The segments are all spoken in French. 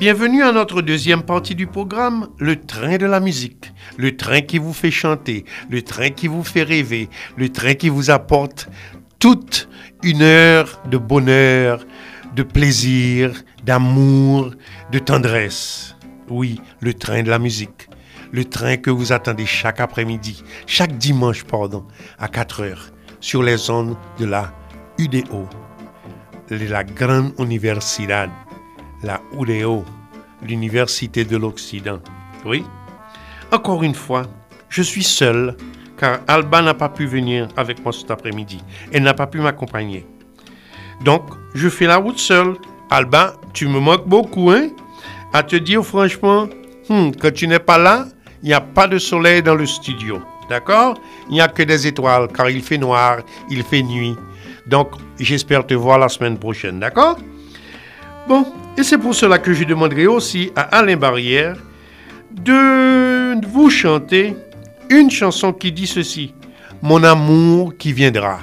Bienvenue à notre deuxième partie du programme, le train de la musique. Le train qui vous fait chanter, le train qui vous fait rêver, le train qui vous apporte toute une heure de bonheur, de plaisir, d'amour, de tendresse. Oui, le train de la musique. Le train que vous attendez chaque après-midi, chaque dimanche, pardon, à 4 heures, sur les zones de la UDO, la Grande Universidad la UDO, l'Université de l'Occident. Oui. Encore une fois, je suis seul car Alba n'a pas pu venir avec moi cet après-midi. Elle n'a pas pu m'accompagner. Donc, je fais la route seul. Alba, tu me manques beaucoup, hein? À te dire franchement, hmm, quand tu n'es pas là, il n'y a pas de soleil dans le studio. D'accord? Il n'y a que des étoiles car il fait noir, il fait nuit. Donc, j'espère te voir la semaine prochaine. D'accord? Bon, et c'est pour cela que je demanderai aussi à Alain Barrière de vous chanter une chanson qui dit ceci. Mon amour qui viendra.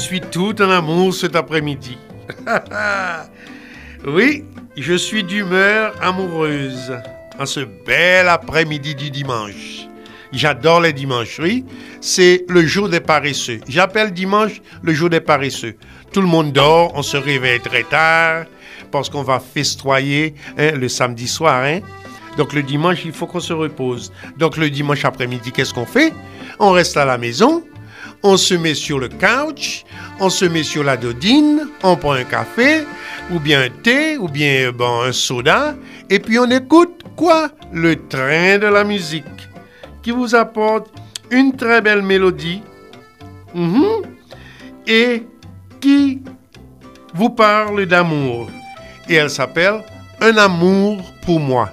Suis tout en amour cet après-midi. oui, je suis d'humeur amoureuse en ce bel après-midi du dimanche. J'adore les dimanches, oui. C'est le jour des paresseux. J'appelle dimanche le jour des paresseux. Tout le monde dort, on se réveille très tard parce qu'on va festoyer hein, le samedi soir. Hein. Donc le dimanche, il faut qu'on se repose. Donc le dimanche après-midi, qu'est-ce qu'on fait? On reste à la maison, on se met sur le couch, on se met sur la dodine, on prend un café, ou bien un thé, ou bien bon, un soda, et puis on écoute quoi? Le train de la musique, qui vous apporte une très belle mélodie, mhm, et qui vous parle d'amour. Et elle s'appelle Un amour pour moi.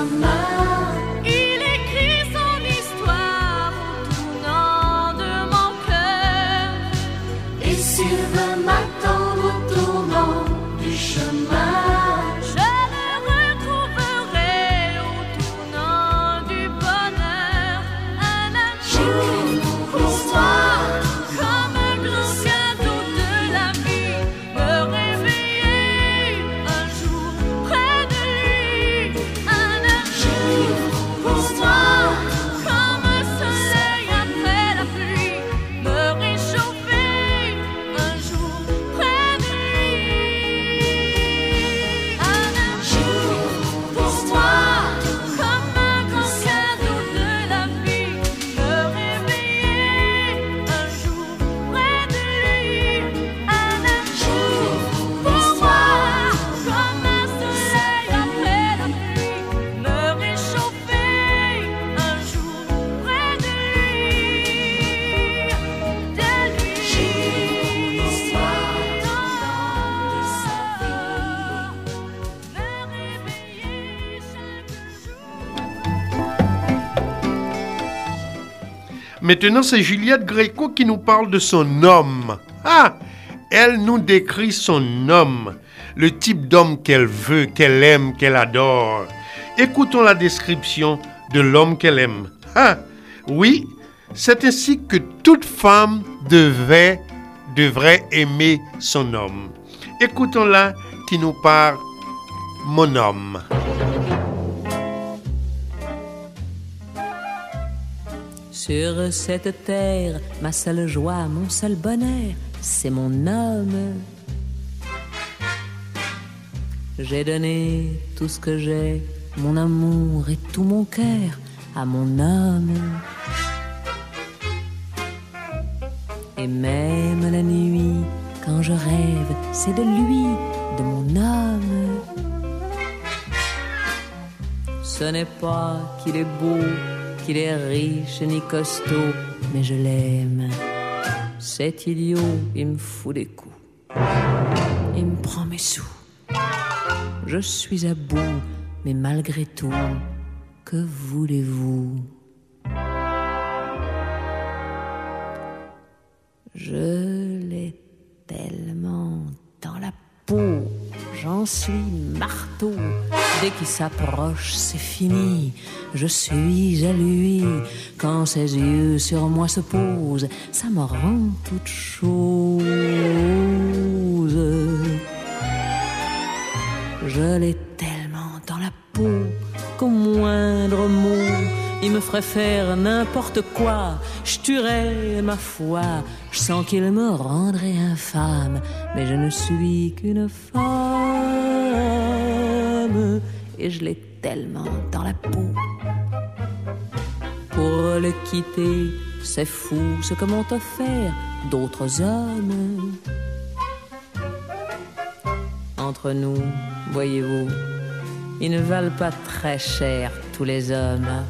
Mama. Maintenant, c'est Juliette Gréco qui nous parle de son homme. Ah Elle nous décrit son homme, le type d'homme qu'elle veut, qu'elle aime, qu'elle adore. Écoutons la description de l'homme qu'elle aime. Ah Oui, c'est ainsi que toute femme devrait aimer son homme. Écoutons-la qui nous parle Mon homme. Sur cette terre, ma seule joie, mon seul bonheur, c'est mon homme. J'ai donné tout ce que j'ai, mon amour et tout mon cœur à mon homme. Et même la nuit, quand je rêve, c'est de lui, de mon homme. Ce n'est pas qu'il est beau, qu'il est riche ni costaud, mais je l'aime. C'est idiot, il me fout des coups. Il me prend mes sous. Je suis à bout, mais malgré tout, que voulez-vous? Je l'ai tellement dans la peau, j'en suis marteau. Dès qu'il s'approche, c'est fini. Je suis à lui. Quand ses yeux sur moi se posent, ça me rend toute chose. Je l'ai tellement dans la peau qu'au moindre mot, il me ferait faire n'importe quoi. Je tuerais ma foi. Je sens qu'il me rendrait infâme, mais je ne suis qu'une femme et je l'ai tellement dans la peau. Pour le quitter, c'est fou ce que m'ont offert d'autres hommes. Entre nous, voyez-vous, ils ne valent pas très cher tous les hommes.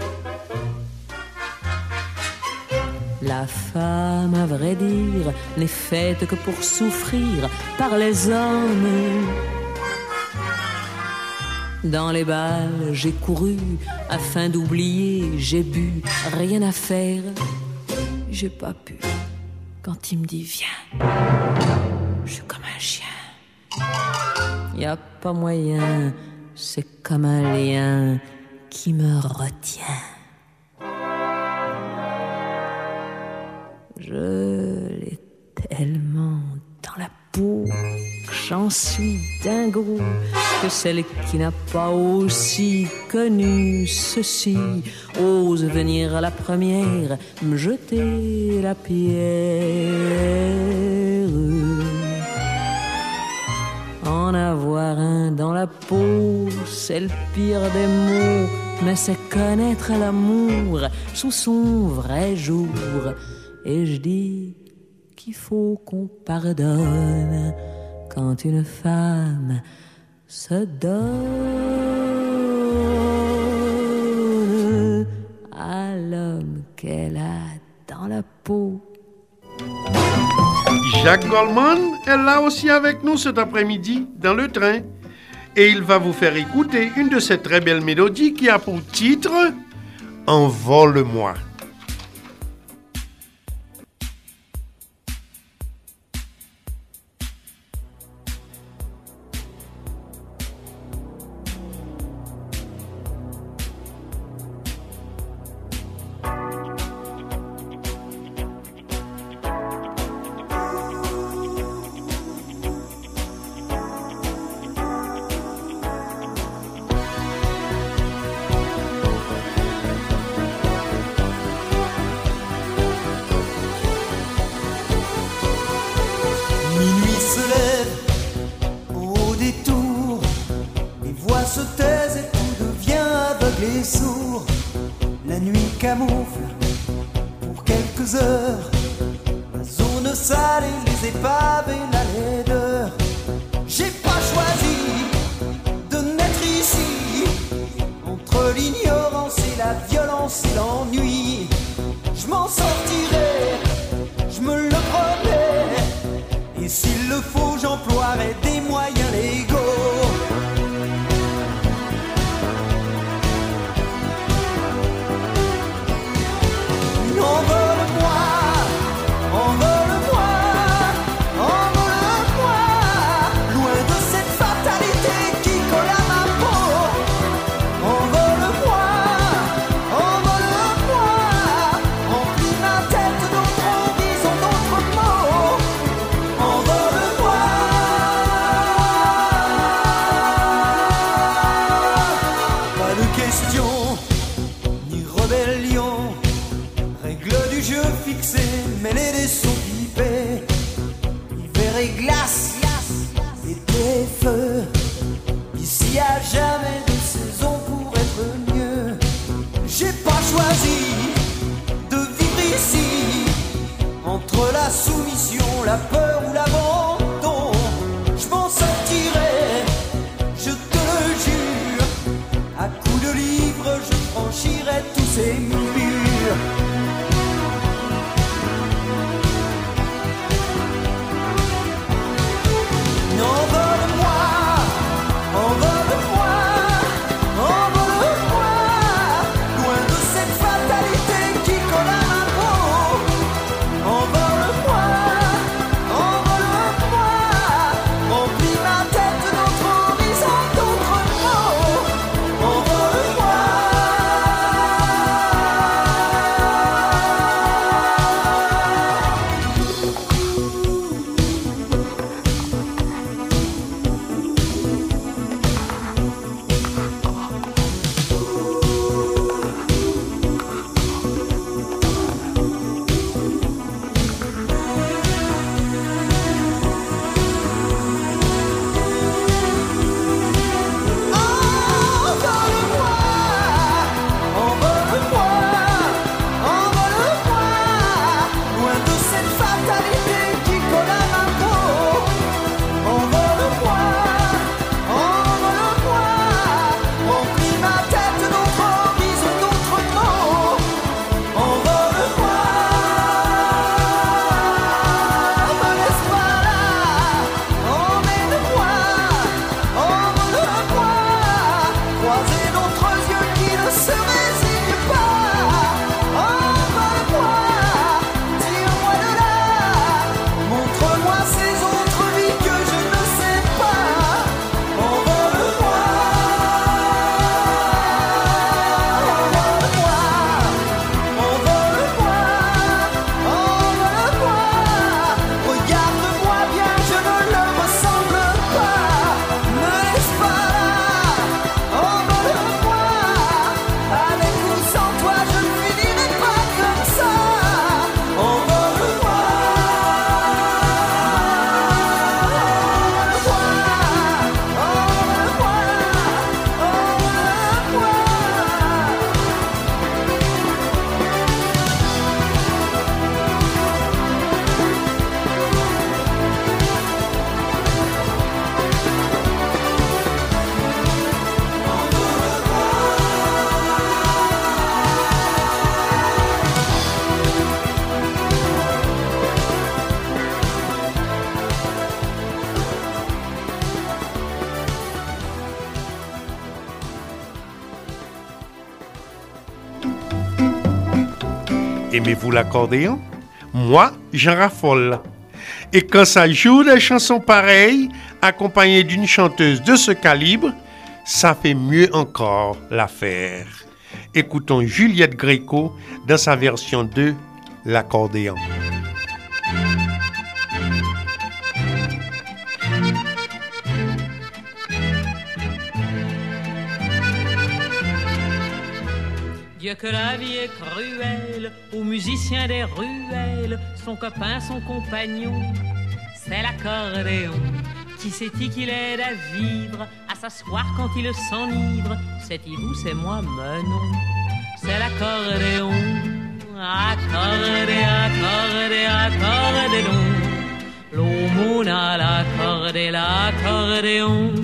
La femme, à vrai dire, n'est faite que pour souffrir par les hommes. Dans les balles, j'ai couru afin d'oublier, j'ai bu, rien à faire. J'ai pas pu. Quand il me dit viens, je suis comme un chien. Y a pas moyen, c'est comme un lien qui me retient. Je l'ai tellement dans la peau j'en suis dingo que celle qui n'a pas aussi connu ceci ose venir à la première me jeter la pierre. En avoir un dans la peau, c'est le pire des mots, mais c'est connaître l'amour sous son vrai jour. Et je dis qu'il faut qu'on pardonne quand une femme se donne à l'homme qu'elle a dans la peau. Jacques Goldman est là aussi avec nous cet après-midi dans le train. Et il va vous faire écouter une de ces très belles mélodies qui a pour titre Envole-moi. Sale et les épaves et la laideur. J'ai pas choisi de naître ici entre l'ignorance et la violence et l'ennui. Je m'en sortirai, Aimez-vous l'accordéon? Moi, j'en raffole. Et quand ça joue des chansons pareilles, accompagnées d'une chanteuse de ce calibre, ça fait mieux encore l'affaire. Écoutons Juliette Gréco dans sa version de l'accordéon. Que la vie est cruelle, aux musiciens des ruelles, son copain, son compagnon, c'est l'accordéon. Qui sait-il qu'il aide à vivre, à s'asseoir quand il s'enivre? C'est-il vous, c'est moi, mais non, c'est l'accordéon. Accordé, accordé, accordéon. L'aumône à l'accordé, l'accordéon.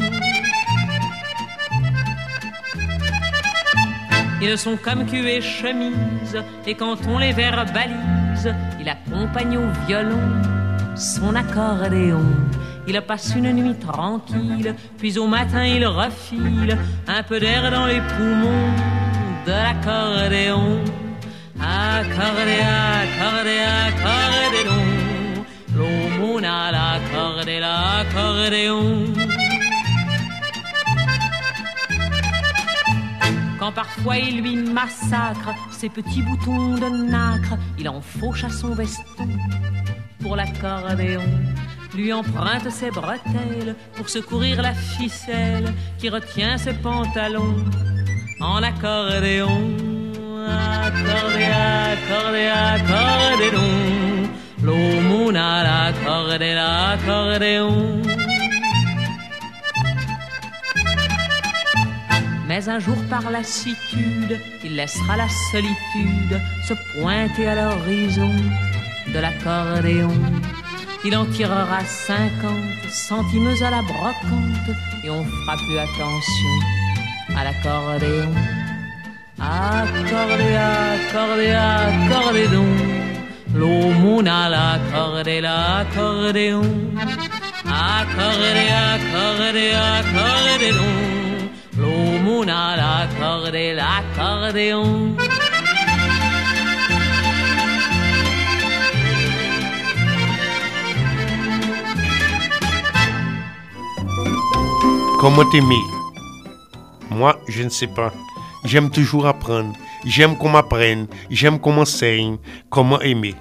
Ils sont comme cul et chemise, et quand on les verbalise, il accompagne au violon son accordéon. Il passe une nuit tranquille, puis au matin il refile un peu d'air dans les poumons de l'accordéon. Accordé, accordé, accordéon, l'aumône à l'accordé, l'accordéon. Parfois il lui massacre ses petits boutons de nacre, il en fauche à son veston pour l'accordéon. Lui emprunte ses bretelles pour secourir la ficelle qui retient ses pantalons en accordéon. Accordé, accordé, accordéon. L'aumône à l'accordé, l'accordéon. Un jour par lassitude, il laissera la solitude se pointer à l'horizon de l'accordéon. Il en tirera cinquante centimes à la brocante et on fera plus attention à l'accordéon. Accordé, accordé, accordéon. L'aumône à l'accordé, l'accordéon. Accordé, accordé, accordéon l'accordé, l'accordéon. Comment t'aimer? Moi, je ne sais pas. J'aime toujours apprendre. J'aime qu'on m'apprenne. J'aime qu'on m'enseigne comment aimer?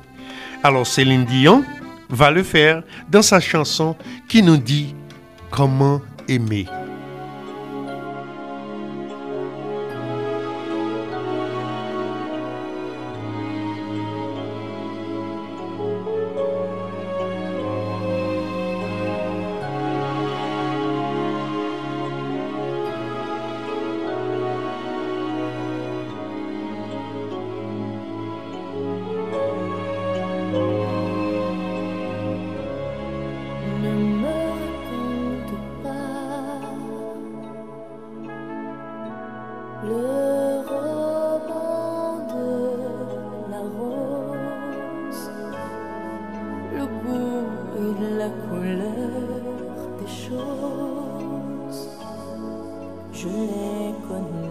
Alors Céline Dion va le faire dans sa chanson qui nous dit comment aimer. Je veux savoir comment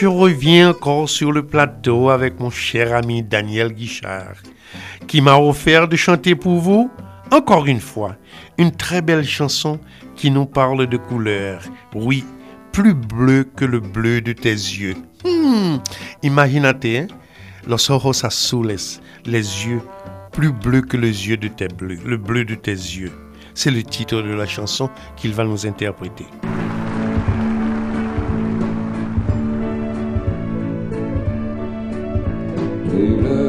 je reviens encore sur le plateau avec mon cher ami Daniel Guichard, qui m'a offert de chanter pour vous, encore une fois, une très belle chanson qui nous parle de couleurs. Oui, plus bleu que le bleu de tes yeux. Hmm, hein? Los ojos azules, les yeux plus bleus que les yeux de tes bleus, le bleu de tes yeux. C'est le titre de la chanson qu'il va nous interpréter. Blue.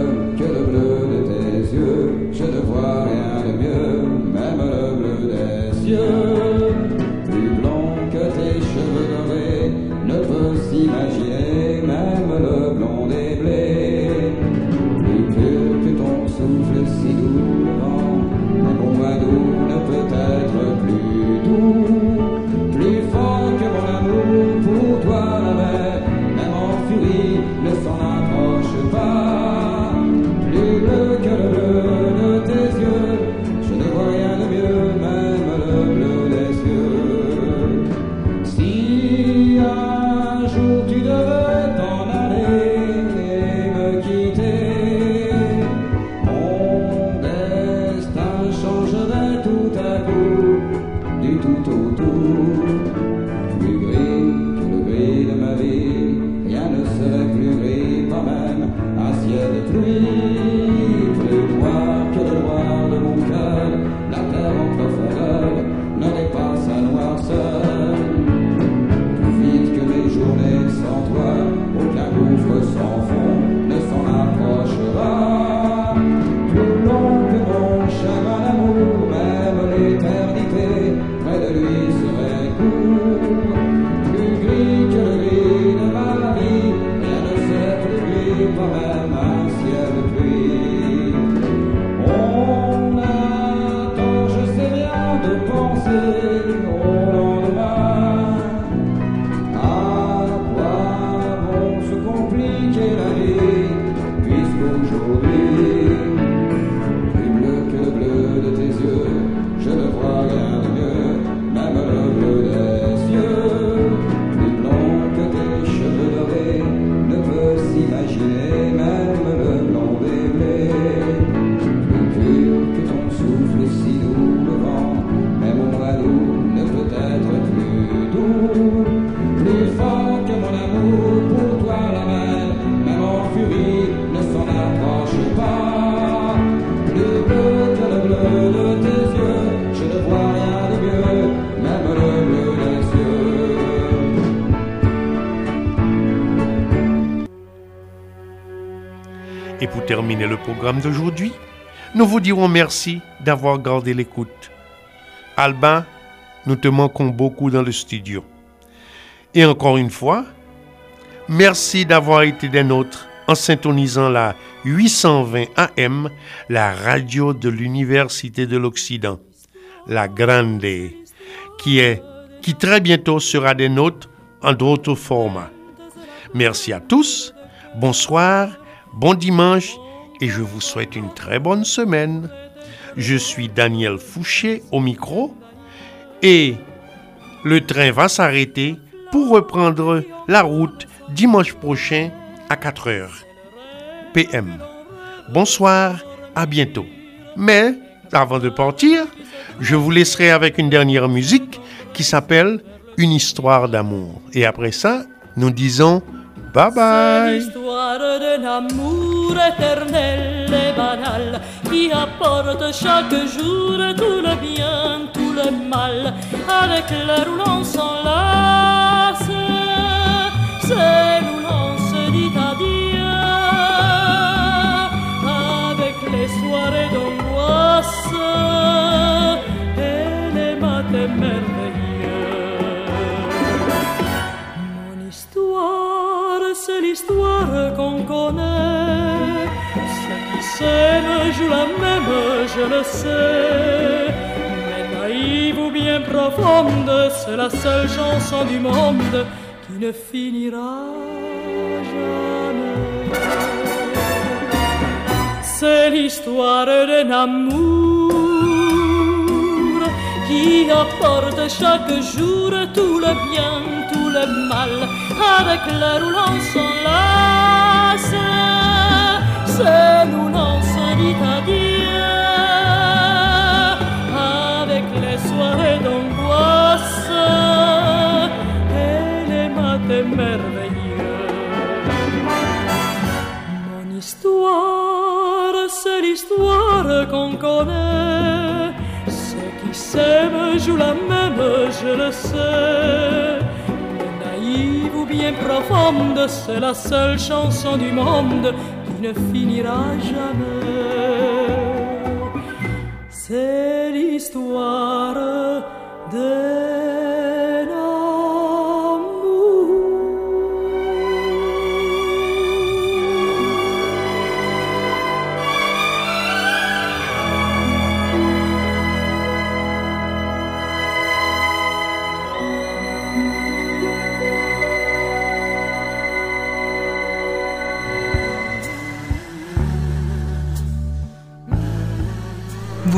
Le programme d'aujourd'hui, nous vous dirons merci d'avoir gardé l'écoute. Albin, nous te manquons beaucoup dans le studio. Et encore une fois, merci d'avoir été des nôtres en syntonisant la 820 AM, la radio de l'Université de l'Occident, la Grande, qui est, qui très bientôt sera des nôtres en d'autres formats. Merci à tous, bonsoir, bon dimanche et je vous souhaite une très bonne semaine. Je suis Daniel Fouché au micro et le train va s'arrêter pour reprendre la route dimanche prochain à 4 h PM. Bonsoir, à bientôt. Mais avant de partir, je vous laisserai avec une dernière musique qui s'appelle Une histoire d'amour. Et après ça, nous disons bye bye. Éternel et banal qui apporte chaque jour tout le bien, tout le mal, avec l'air où l'on s'enlace. C'est où l'on se avec les soirées d'angoisse et les matins merveilleux. Mon histoire, c'est l'histoire qu'on connaît. S'aiment jouent la même, je le sais. Mais naïve ou bien profonde, c'est la seule chanson du monde qui ne finira jamais. C'est l'histoire d'un amour qui apporte chaque jour tout le bien, tout le mal, avec l'air où l'on s'enlace. C'est où avec les soirées d'angoisse et les matins merveilleux. Mon histoire, c'est l'histoire qu'on connaît. Ceux qui s'aiment jouent la même, je le sais. Bien profonde, c'est la seule chanson du monde ne finira jamais. C'est l'histoire d'un